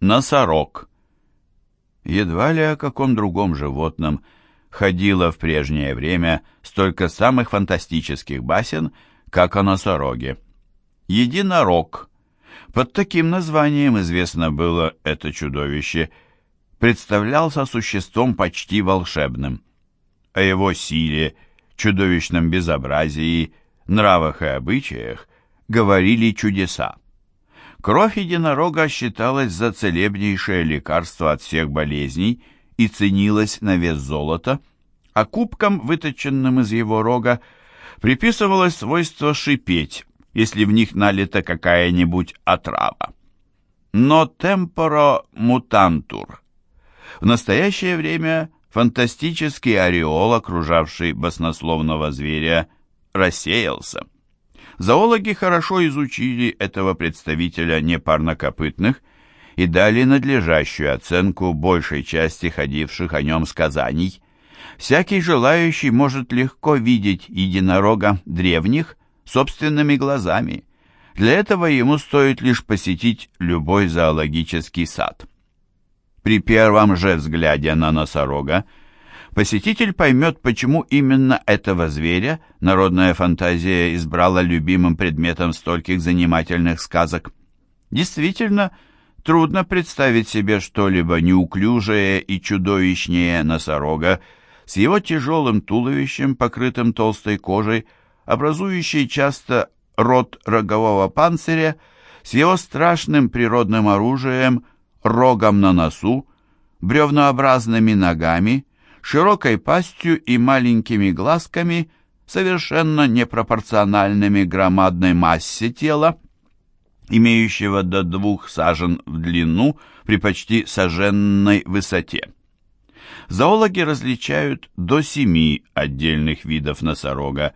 Носорог. Едва ли о каком другом животном ходило в прежнее время столько самых фантастических басен, как о носороге. Единорог. Под таким названием известно было это чудовище. Представлялся существом почти волшебным. О его силе, чудовищном безобразии, нравах и обычаях говорили чудеса. Кровь единорога считалась за целебнейшее лекарство от всех болезней и ценилась на вес золота, а кубкам, выточенным из его рога, приписывалось свойство шипеть, если в них налита какая-нибудь отрава. Но темпоро мутантур. В настоящее время фантастический ореол, окружавший баснословного зверя, рассеялся. Зоологи хорошо изучили этого представителя непарнокопытных и дали надлежащую оценку большей части ходивших о нем сказаний. Всякий желающий может легко видеть единорога древних собственными глазами. Для этого ему стоит лишь посетить любой зоологический сад. При первом же взгляде на носорога посетитель поймет, почему именно этого зверя народная фантазия избрала любимым предметом стольких занимательных сказок. Действительно, трудно представить себе что-либо неуклюжее и чудовищнее носорога с его тяжелым туловищем, покрытым толстой кожей, образующей часто рот рогового панциря, с его страшным природным оружием, рогом на носу, бревнообразными ногами, широкой пастью и маленькими глазками, совершенно непропорциональными громадной массе тела, имеющего до двух сажен в длину при почти соженной высоте. Зоологи различают до семи отдельных видов носорога,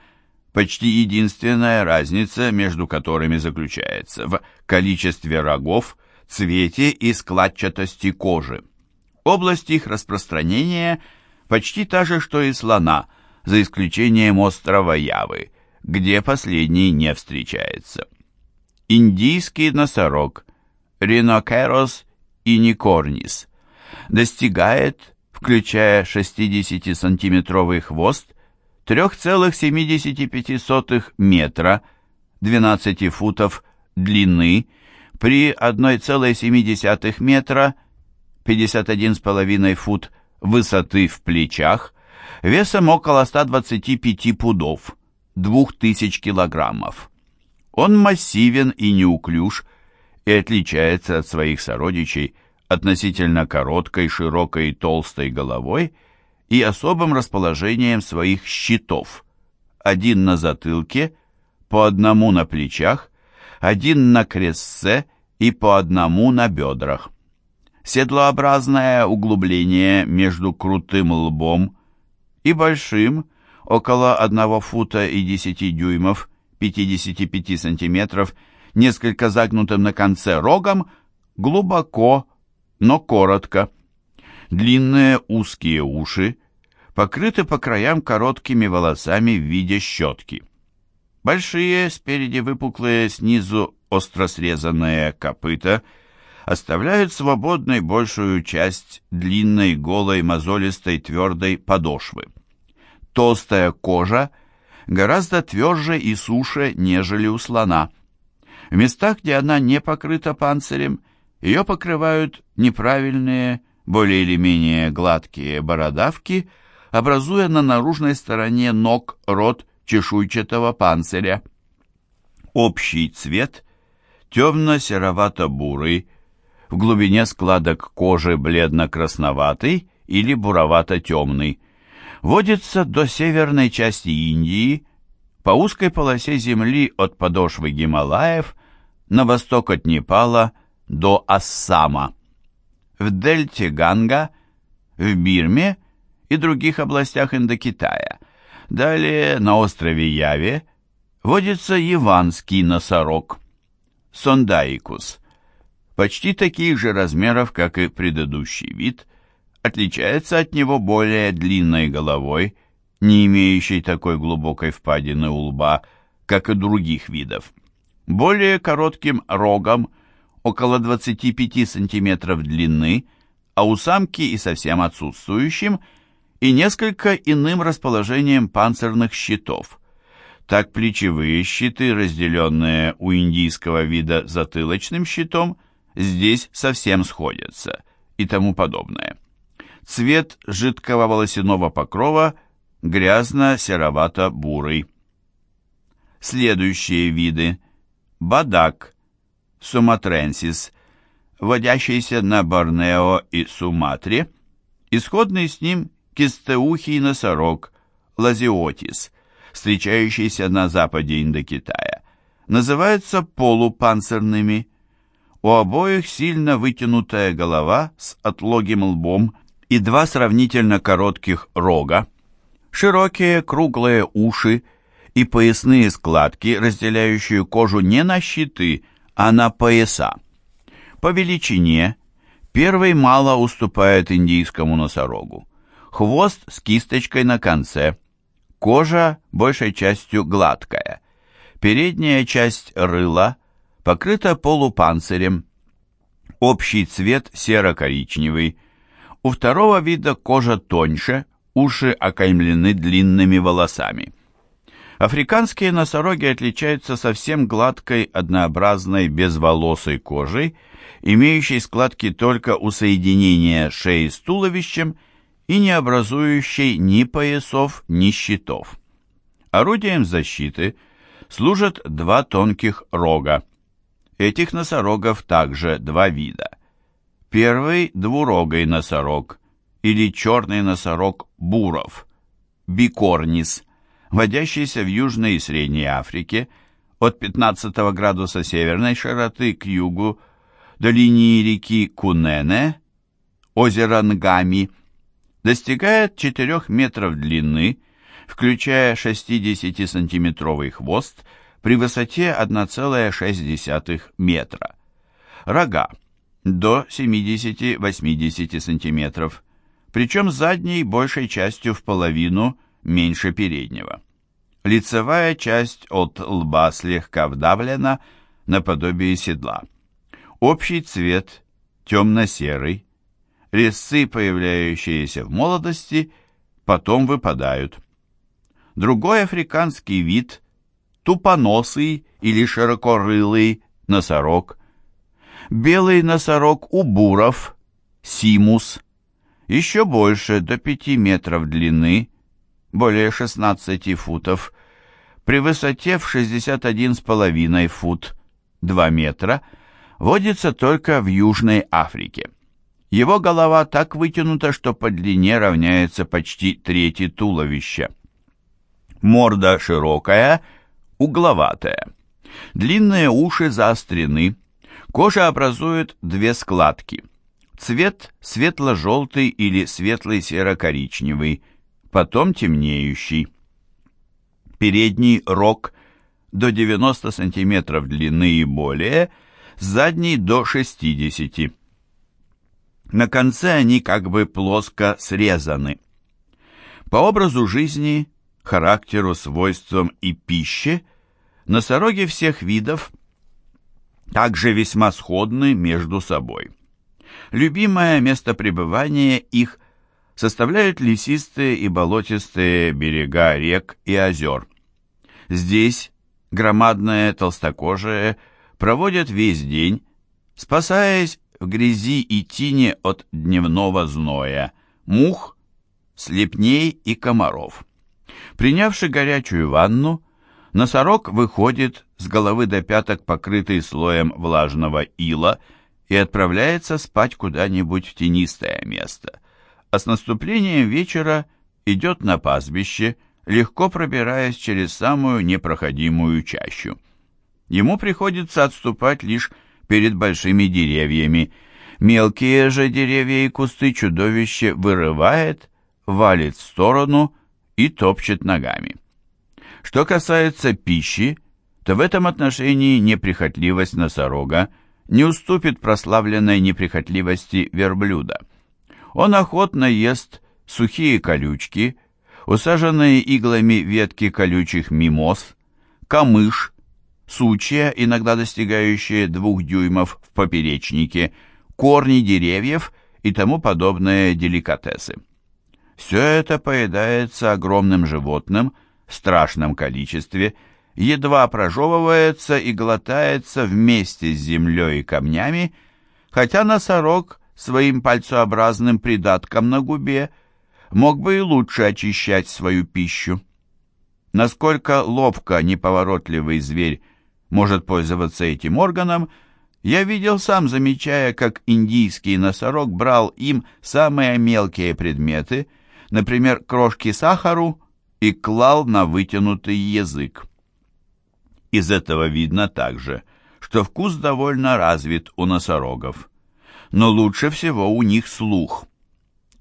почти единственная разница между которыми заключается в количестве рогов, цвете и складчатости кожи. Область их распространения – почти та же, что и слона, за исключением острова Явы, где последний не встречается. Индийский носорог Rhinoceros иникорнис достигает, включая 60-сантиметровый хвост, 3,75 метра, 12 футов длины, при 1,7 метра, 51,5 фут высоты в плечах, весом около 125 пудов, 2000 килограммов. Он массивен и неуклюж и отличается от своих сородичей относительно короткой, широкой и толстой головой и особым расположением своих щитов. Один на затылке, по одному на плечах, один на крессе и по одному на бедрах седлообразное углубление между крутым лбом и большим, около 1 фута и 10 дюймов, 55 сантиметров, несколько загнутым на конце рогом, глубоко, но коротко. Длинные узкие уши покрыты по краям короткими волосами в виде щетки. Большие, спереди выпуклые, снизу остро срезанные копыта – оставляют свободной большую часть длинной, голой, мозолистой, твердой подошвы. Толстая кожа гораздо тверже и суше, нежели у слона. В местах, где она не покрыта панцирем, ее покрывают неправильные, более или менее гладкие бородавки, образуя на наружной стороне ног рот чешуйчатого панциря. Общий цвет темно-серовато-бурый, в глубине складок кожи бледно-красноватый или буровато-темный. Водится до северной части Индии, по узкой полосе земли от подошвы Гималаев на восток от Непала до Ассама. В дельте Ганга, в Бирме и других областях Индокитая. Далее на острове Яве водится яванский носорог, сондаикус, почти таких же размеров, как и предыдущий вид, отличается от него более длинной головой, не имеющей такой глубокой впадины у лба, как и других видов, более коротким рогом, около 25 см длины, а у самки и совсем отсутствующим, и несколько иным расположением панцирных щитов. Так плечевые щиты, разделенные у индийского вида затылочным щитом, здесь совсем сходятся и тому подобное. Цвет жидкого волосяного покрова грязно-серовато-бурый. Следующие виды. Бадак, суматренсис, водящийся на Борнео и Суматре, исходный с ним кистеухий носорог, лазиотис, встречающийся на западе Индокитая, называются полупанцирными. У обоих сильно вытянутая голова с отлогим лбом и два сравнительно коротких рога, широкие круглые уши и поясные складки, разделяющие кожу не на щиты, а на пояса. По величине первый мало уступает индийскому носорогу. Хвост с кисточкой на конце. Кожа большей частью гладкая. Передняя часть рыла покрыта полупанцирем. Общий цвет серо-коричневый. У второго вида кожа тоньше, уши окаймлены длинными волосами. Африканские носороги отличаются совсем гладкой, однообразной, безволосой кожей, имеющей складки только у соединения шеи с туловищем и не образующей ни поясов, ни щитов. Орудием защиты служат два тонких рога. Этих носорогов также два вида. Первый – двурогый носорог или черный носорог буров, бикорнис – водящийся в Южной и Средней Африке от 15 градуса северной широты к югу до линии реки Кунене, озера Нгами, достигает 4 метров длины, включая 60-сантиметровый хвост при высоте 1,6 метра. Рога до 70-80 сантиметров, причем задней большей частью в половину – меньше переднего. Лицевая часть от лба слегка вдавлена наподобие седла. Общий цвет темно-серый. Резцы, появляющиеся в молодости, потом выпадают. Другой африканский вид – тупоносый или широкорылый носорог. Белый носорог у буров – симус. Еще больше, до 5 метров длины – более 16 футов, при высоте в 61,5 фут 2 метра, водится только в Южной Африке. Его голова так вытянута, что по длине равняется почти трети туловища. Морда широкая, угловатая. Длинные уши заострены, кожа образует две складки. Цвет светло-желтый или светлый серо-коричневый, потом темнеющий. Передний рог до 90 см длины и более, задний до 60 На конце они как бы плоско срезаны. По образу жизни, характеру, свойствам и пище носороги всех видов также весьма сходны между собой. Любимое место пребывания их составляют лесистые и болотистые берега рек и озер. Здесь громадные толстокожие проводят весь день, спасаясь в грязи и тине от дневного зноя, мух, слепней и комаров. Принявши горячую ванну, носорог выходит с головы до пяток, покрытый слоем влажного ила, и отправляется спать куда-нибудь в тенистое место – а с наступлением вечера идет на пастбище, легко пробираясь через самую непроходимую чащу. Ему приходится отступать лишь перед большими деревьями. Мелкие же деревья и кусты чудовище вырывает, валит в сторону и топчет ногами. Что касается пищи, то в этом отношении неприхотливость носорога не уступит прославленной неприхотливости верблюда. Он охотно ест сухие колючки, усаженные иглами ветки колючих мимоз, камыш, сучья, иногда достигающие двух дюймов в поперечнике, корни деревьев и тому подобные деликатесы. Все это поедается огромным животным страшном количестве, едва прожевывается и глотается вместе с землей и камнями, хотя носорог своим пальцеобразным придатком на губе мог бы и лучше очищать свою пищу. Насколько ловко неповоротливый зверь может пользоваться этим органом, я видел сам, замечая, как индийский носорог брал им самые мелкие предметы, например, крошки сахару, и клал на вытянутый язык. Из этого видно также, что вкус довольно развит у носорогов. Но лучше всего у них слух.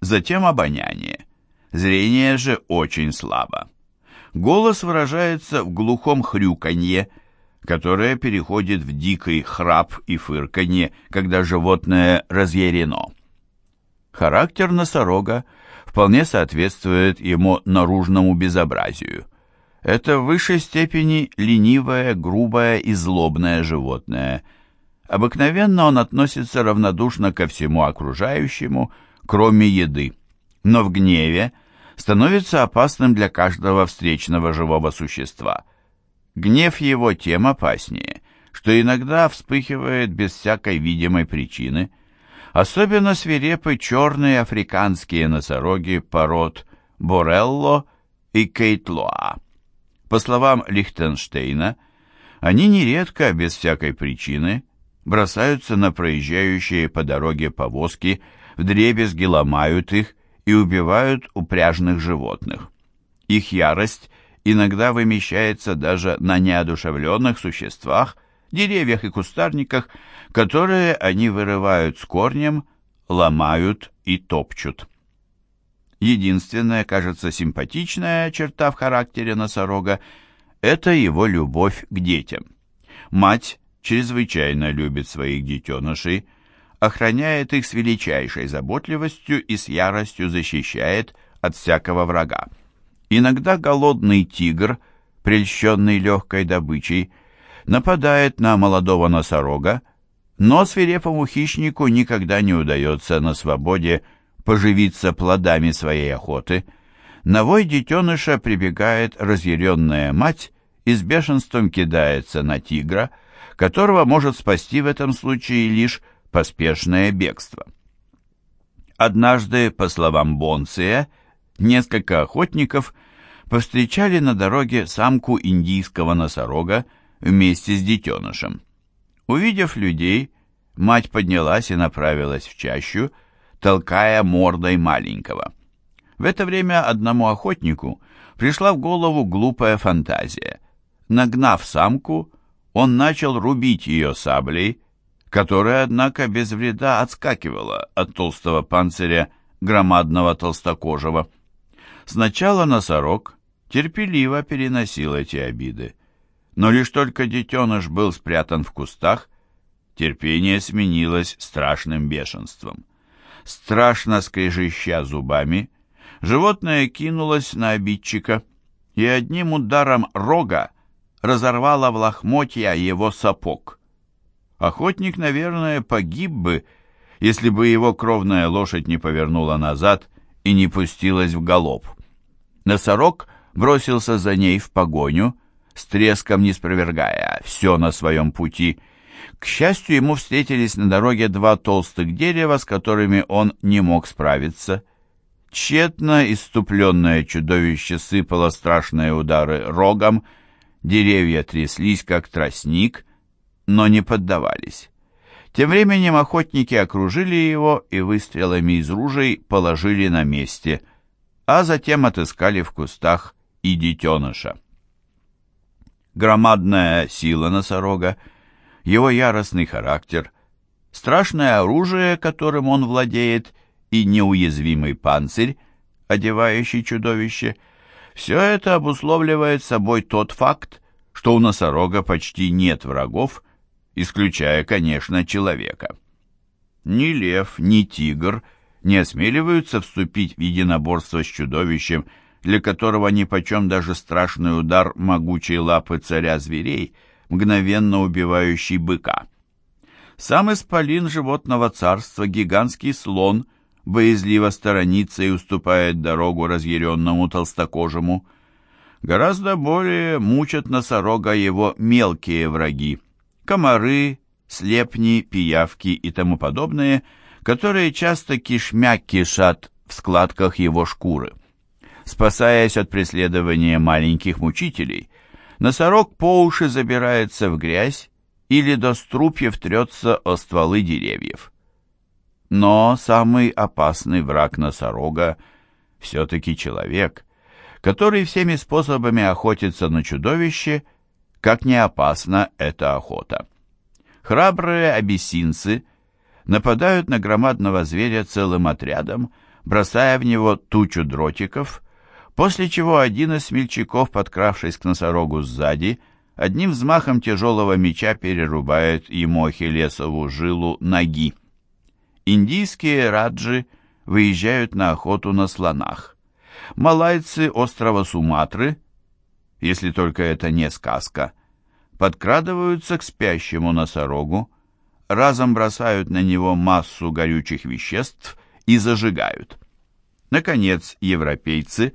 Затем обоняние. Зрение же очень слабо. Голос выражается в глухом хрюканье, которое переходит в дикий храп и фырканье, когда животное разъярено. Характер носорога вполне соответствует ему наружному безобразию. Это в высшей степени ленивое, грубое и злобное животное. Обыкновенно он относится равнодушно ко всему окружающему, кроме еды. Но в гневе становится опасным для каждого встречного живого существа. Гнев его тем опаснее, что иногда вспыхивает без всякой видимой причины. Особенно свирепы черные африканские носороги пород Борелло и Кейтлоа. По словам Лихтенштейна, они нередко, без всякой причины, бросаются на проезжающие по дороге повозки, вдребезги ломают их и убивают упряжных животных. Их ярость иногда вымещается даже на неодушевленных существах, деревьях и кустарниках, которые они вырывают с корнем, ломают и топчут. Единственная, кажется, симпатичная черта в характере носорога – это его любовь к детям. Мать чрезвычайно любит своих детенышей – охраняет их с величайшей заботливостью и с яростью защищает от всякого врага. Иногда голодный тигр, прельщенный легкой добычей, нападает на молодого носорога, но свирепому хищнику никогда не удается на свободе поживиться плодами своей охоты. На вой детеныша прибегает разъяренная мать и с бешенством кидается на тигра, которого может спасти в этом случае лишь поспешное бегство. Однажды, по словам Бонция, несколько охотников повстречали на дороге самку индийского носорога вместе с детенышем. Увидев людей, мать поднялась и направилась в чащу, толкая мордой маленького. В это время одному охотнику пришла в голову глупая фантазия. Нагнав самку, он начал рубить ее саблей, которая, однако, без вреда отскакивала от толстого панциря громадного толстокожего. Сначала носорог терпеливо переносил эти обиды, но лишь только детеныш был спрятан в кустах, терпение сменилось страшным бешенством. Страшно скрежеща зубами, животное кинулось на обидчика и одним ударом рога разорвало в лохмотья его сапог. Охотник, наверное, погиб бы, если бы его кровная лошадь не повернула назад и не пустилась в галоп. Носорог бросился за ней в погоню, с треском не спровергая все на своем пути. К счастью, ему встретились на дороге два толстых дерева, с которыми он не мог справиться. Тщетно иступленное чудовище сыпало страшные удары рогом, деревья тряслись, как тростник, но не поддавались. Тем временем охотники окружили его и выстрелами из ружей положили на месте, а затем отыскали в кустах и детеныша. Громадная сила носорога, его яростный характер, страшное оружие, которым он владеет, и неуязвимый панцирь, одевающий чудовище, все это обусловливает собой тот факт, что у носорога почти нет врагов, исключая, конечно, человека. Ни лев, ни тигр не осмеливаются вступить в единоборство с чудовищем, для которого нипочем даже страшный удар могучей лапы царя зверей мгновенно убивающий быка. Сам исполин животного царства, гигантский слон, боязливо сторонится и уступает дорогу разъяренному толстокожему. Гораздо более мучат носорога его мелкие враги — комары, слепни, пиявки и тому подобное, которые часто кишмя кишат в складках его шкуры. Спасаясь от преследования маленьких мучителей, носорог по уши забирается в грязь или до струпьев трется о стволы деревьев. Но самый опасный враг носорога все-таки человек, который всеми способами охотится на чудовище, как не опасна эта охота. Храбрые абиссинцы нападают на громадного зверя целым отрядом, бросая в него тучу дротиков, после чего один из смельчаков, подкравшись к носорогу сзади, одним взмахом тяжелого меча перерубает ему ахиллесову жилу ноги. Индийские раджи выезжают на охоту на слонах. Малайцы острова Суматры, если только это не сказка, подкрадываются к спящему носорогу, разом бросают на него массу горючих веществ и зажигают. Наконец, европейцы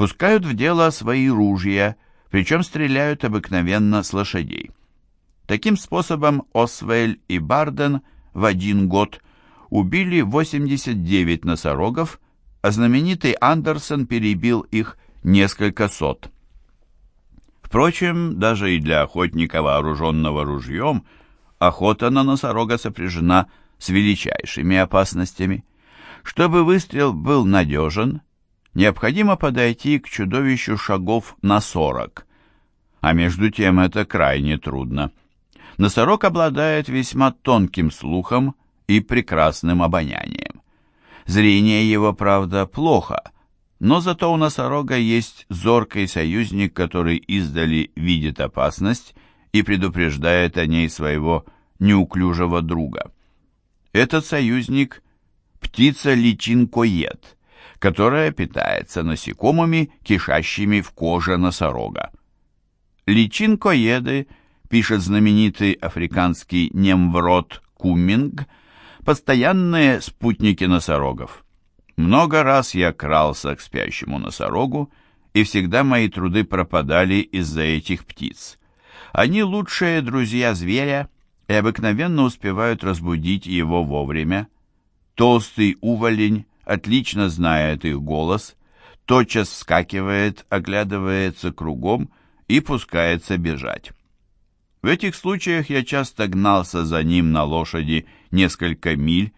пускают в дело свои ружья – причем стреляют обыкновенно с лошадей. Таким способом Освель и Барден в один год убили 89 носорогов, а знаменитый Андерсон перебил их несколько сот. Впрочем, даже и для охотника, вооруженного ружьем, охота на носорога сопряжена с величайшими опасностями. Чтобы выстрел был надежен, необходимо подойти к чудовищу шагов на сорок, а между тем это крайне трудно. Носорог обладает весьма тонким слухом и прекрасным обонянием. Зрение его, правда, плохо, но зато у носорога есть зоркий союзник, который издали видит опасность и предупреждает о ней своего неуклюжего друга. Этот союзник – птица-личинкоед – которая питается насекомыми, кишащими в коже носорога. Личинкоеды, пишет знаменитый африканский немврод Куминг, постоянные спутники носорогов. Много раз я крался к спящему носорогу, и всегда мои труды пропадали из-за этих птиц. Они лучшие друзья зверя и обыкновенно успевают разбудить его вовремя. Толстый уволень отлично знает их голос, тотчас вскакивает, оглядывается кругом и пускается бежать. В этих случаях я часто гнался за ним на лошади несколько миль,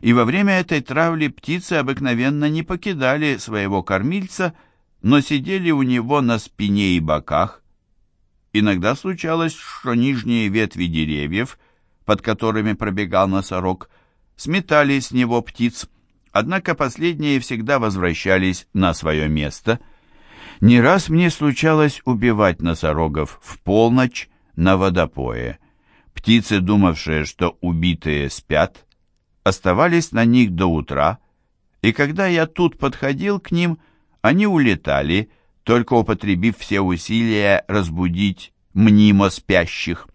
и во время этой травли птицы обыкновенно не покидали своего кормильца, но сидели у него на спине и боках. Иногда случалось, что нижние ветви деревьев, под которыми пробегал носорог, сметали с него птиц, однако последние всегда возвращались на свое место. Не раз мне случалось убивать носорогов в полночь на водопое. Птицы, думавшие, что убитые спят, оставались на них до утра, и когда я тут подходил к ним, они улетали, только употребив все усилия разбудить мнимо спящих.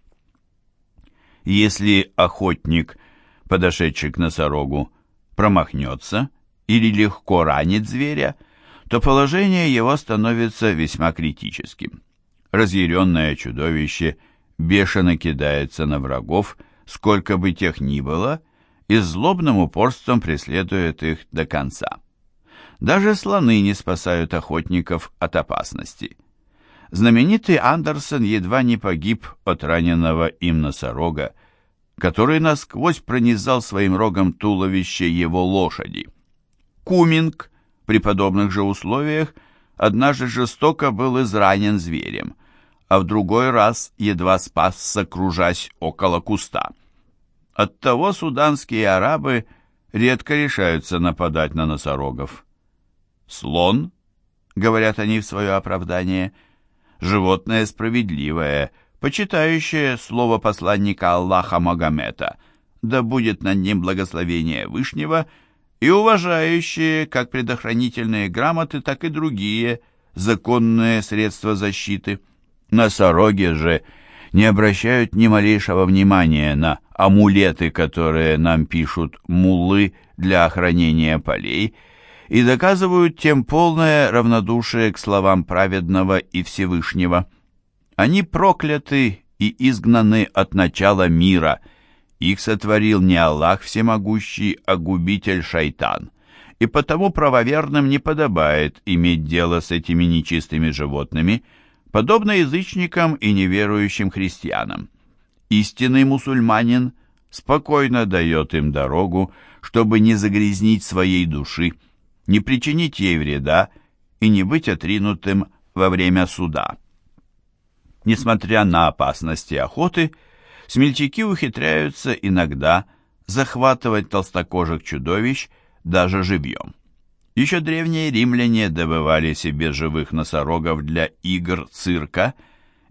Если охотник, подошедший к носорогу, промахнется или легко ранит зверя, то положение его становится весьма критическим. Разъяренное чудовище бешено кидается на врагов, сколько бы тех ни было, и злобным упорством преследует их до конца. Даже слоны не спасают охотников от опасности. Знаменитый Андерсон едва не погиб от раненого им носорога, который насквозь пронизал своим рогом туловище его лошади. Куминг при подобных же условиях однажды жестоко был изранен зверем, а в другой раз едва спасся, кружась около куста. Оттого суданские арабы редко решаются нападать на носорогов. «Слон», — говорят они в свое оправдание, — «животное справедливое, почитающее слово посланника Аллаха Магомета, да будет над ним благословение Вышнего, и уважающие как предохранительные грамоты, так и другие законные средства защиты. Носороги же не обращают ни малейшего внимания на амулеты, которые нам пишут муллы для охранения полей, и доказывают тем полное равнодушие к словам праведного и Всевышнего. Они прокляты и изгнаны от начала мира. Их сотворил не Аллах всемогущий, а губитель шайтан. И потому правоверным не подобает иметь дело с этими нечистыми животными, подобно язычникам и неверующим христианам. Истинный мусульманин спокойно дает им дорогу, чтобы не загрязнить своей души, не причинить ей вреда и не быть отринутым во время суда. Несмотря на опасности охоты, смельчаки ухитряются иногда захватывать толстокожих чудовищ даже живьем. Еще древние римляне добывали себе живых носорогов для игр цирка,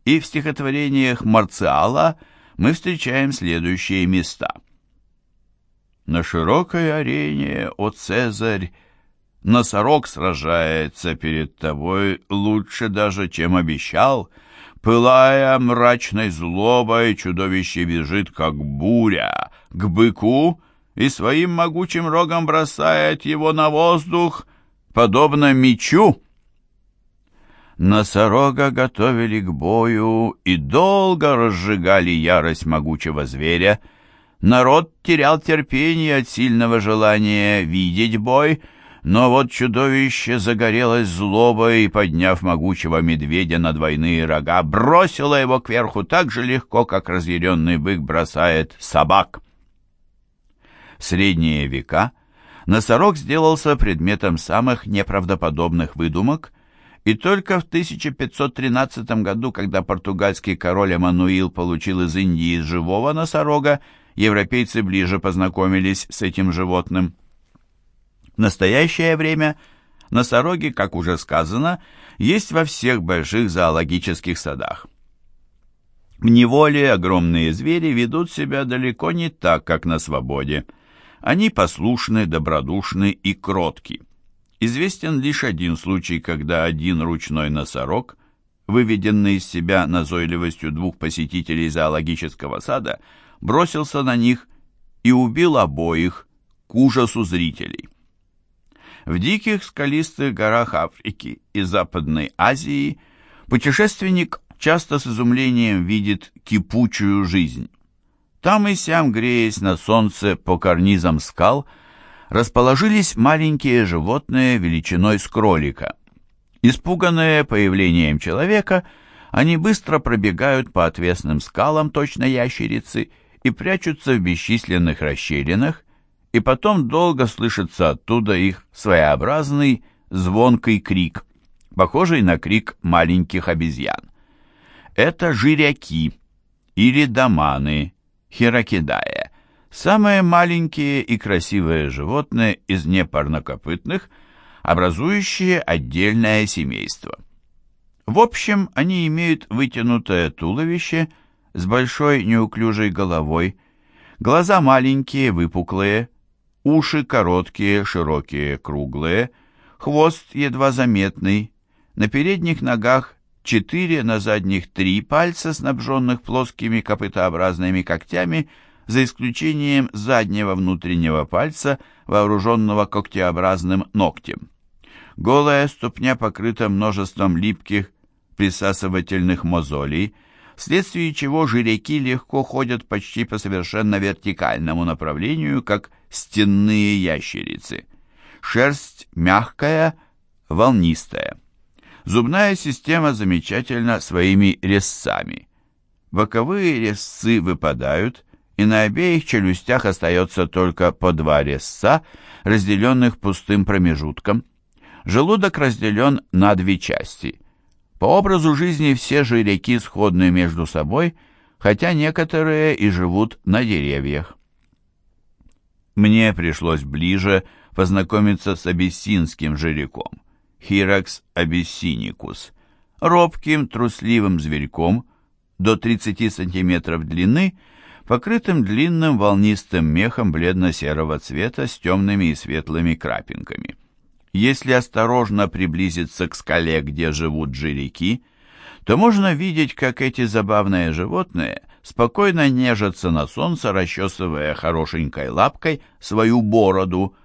и в стихотворениях Марциала мы встречаем следующие места. «На широкой арене, о Цезарь, носорог сражается перед тобой лучше даже, чем обещал, пылая мрачной злобой, чудовище бежит, как буря, к быку — и своим могучим рогом бросает его на воздух, подобно мечу. Носорога готовили к бою и долго разжигали ярость могучего зверя. Народ терял терпение от сильного желания видеть бой, но вот чудовище загорелось злобой и, подняв могучего медведя на двойные рога, бросило его кверху так же легко, как разъяренный бык бросает собак. В средние века носорог сделался предметом самых неправдоподобных выдумок, и только в 1513 году, когда португальский король Эммануил получил из Индии живого носорога, европейцы ближе познакомились с этим животным. В настоящее время носороги, как уже сказано, есть во всех больших зоологических садах. В неволе огромные звери ведут себя далеко не так, как на свободе – они послушны, добродушны и кротки. Известен лишь один случай, когда один ручной носорог, выведенный из себя назойливостью двух посетителей зоологического сада, бросился на них и убил обоих к ужасу зрителей. В диких скалистых горах Африки и Западной Азии путешественник часто с изумлением видит кипучую жизнь. Там и сям, греясь на солнце по карнизам скал, расположились маленькие животные величиной с кролика. Испуганные появлением человека, они быстро пробегают по отвесным скалам точно ящерицы и прячутся в бесчисленных расщелинах, и потом долго слышится оттуда их своеобразный звонкий крик, похожий на крик маленьких обезьян. Это жиряки или доманы, хирокидае, самые маленькие и красивые животные из непарнокопытных, образующие отдельное семейство. В общем, они имеют вытянутое туловище с большой неуклюжей головой, глаза маленькие, выпуклые, уши короткие, широкие, круглые, хвост едва заметный, на передних ногах четыре, на задних три пальца, снабженных плоскими копытообразными когтями, за исключением заднего внутреннего пальца, вооруженного когтеобразным ногтем. Голая ступня покрыта множеством липких присасывательных мозолей, вследствие чего жиряки легко ходят почти по совершенно вертикальному направлению, как стенные ящерицы. Шерсть мягкая, волнистая. Зубная система замечательна своими резцами. Боковые резцы выпадают, и на обеих челюстях остается только по два резца, разделенных пустым промежутком. Желудок разделен на две части. По образу жизни все же реки сходны между собой, хотя некоторые и живут на деревьях. Мне пришлось ближе познакомиться с абиссинским жиряком. Хиракс абиссиникус, робким трусливым зверьком до 30 см длины, покрытым длинным волнистым мехом бледно-серого цвета с темными и светлыми крапинками. Если осторожно приблизиться к скале, где живут жирики, то можно видеть, как эти забавные животные спокойно нежатся на солнце, расчесывая хорошенькой лапкой свою бороду,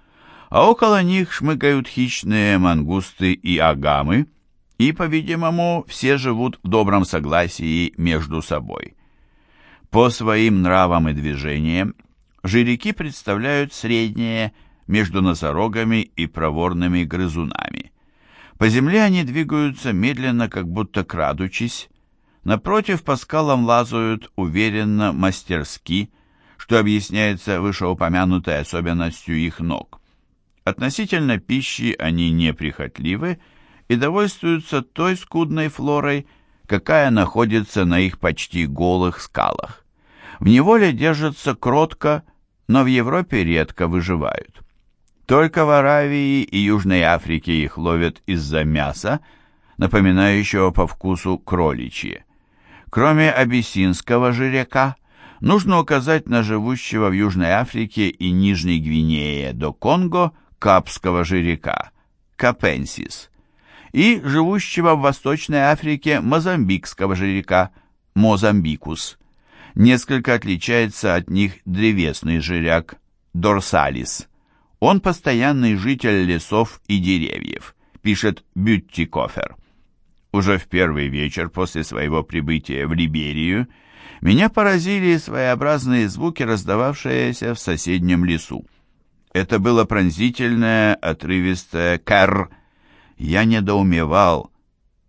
а около них шмыгают хищные мангусты и агамы, и, по-видимому, все живут в добром согласии между собой. По своим нравам и движениям жирики представляют среднее между носорогами и проворными грызунами. По земле они двигаются медленно, как будто крадучись. Напротив, по скалам лазают уверенно, мастерски, что объясняется вышеупомянутой особенностью их ног. Относительно пищи они неприхотливы и довольствуются той скудной флорой, какая находится на их почти голых скалах. В неволе держатся кротко, но в Европе редко выживают. Только в Аравии и Южной Африке их ловят из-за мяса, напоминающего по вкусу кроличье. Кроме абиссинского жиряка, нужно указать на живущего в Южной Африке и Нижней Гвинее до Конго капского жиряка, капенсис, и живущего в Восточной Африке мозамбикского жиряка, мозамбикус. Несколько отличается от них древесный жиряк, дорсалис. Он постоянный житель лесов и деревьев, пишет Бюттикофер. Уже в первый вечер после своего прибытия в Либерию меня поразили своеобразные звуки, раздававшиеся в соседнем лесу. Это было пронзительное, отрывистое «кар». Я недоумевал,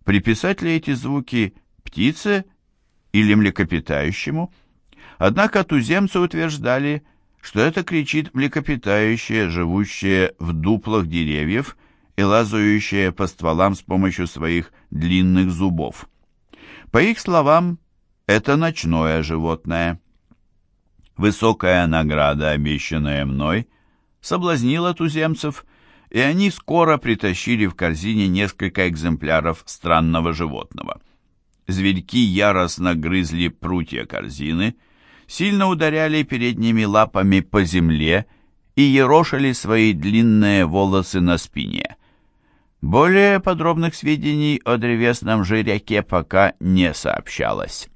приписать ли эти звуки птице или млекопитающему. Однако туземцы утверждали, что это кричит млекопитающее, живущее в дуплах деревьев и лазающее по стволам с помощью своих длинных зубов. По их словам, это ночное животное. Высокая награда, обещанная мной, соблазнила туземцев, и они скоро притащили в корзине несколько экземпляров странного животного. Зверьки яростно грызли прутья корзины, сильно ударяли передними лапами по земле и ерошили свои длинные волосы на спине. Более подробных сведений о древесном жиряке пока не сообщалось.